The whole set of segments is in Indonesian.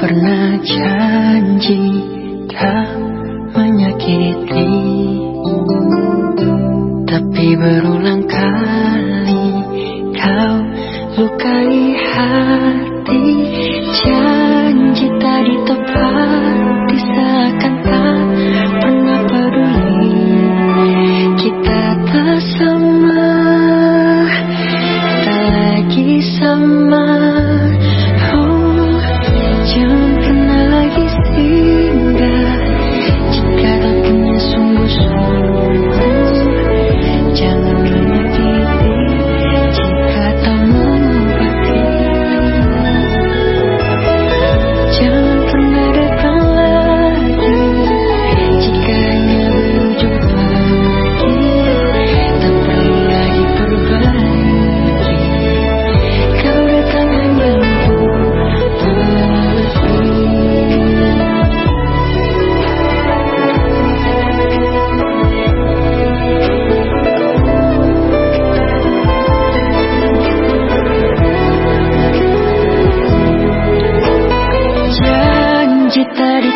pernah janji tak menyakiti. Tapi berulang kali kau lukai hati Janji tadi ditepati seakan tak pernah peduli. Kita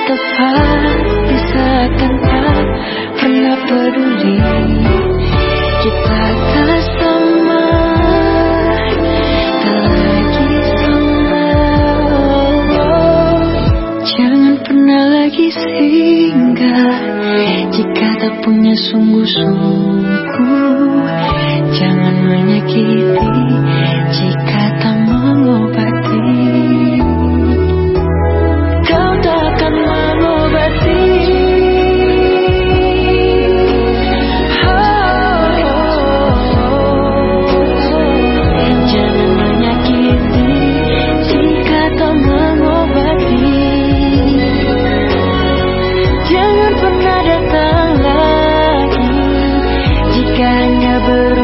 tepat bisa tanpa pernah peduli. Kita tak sama tak lagi sama. Jangan pernah lagi singgah jika tak punya sungguh-sungguh Jangan pernah datang lagi. Jika hanya berubah